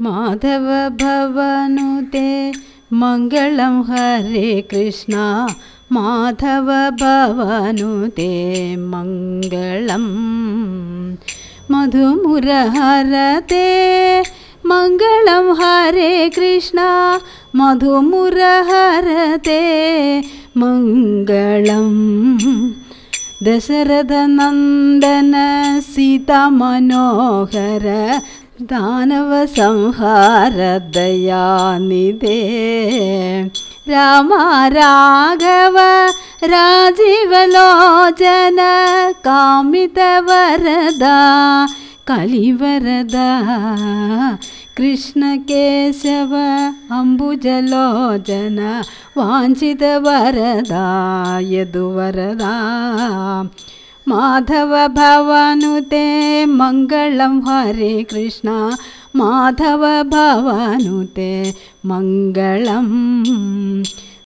माधव भवनुते मङ्गलं हरे कृष्ण। माधव भवनुते मङ्गलम् मधुमुरहरते मङ्गलं हरे कृष्ण। मधुमुरहरते मङ्गलम् दशरथनन्दन सीतामनोहर दानवसंहारदयानिधे। राम राघव राजीवलोचन कामितवरदा कलिवरदा। कृष्णकेशव अम्बुजलोचन वाञ्छितवरदा यदुवरदा माधव भवनुते मङ्गलं हरे कृष्ण। माधव भवनुते मङ्गलम्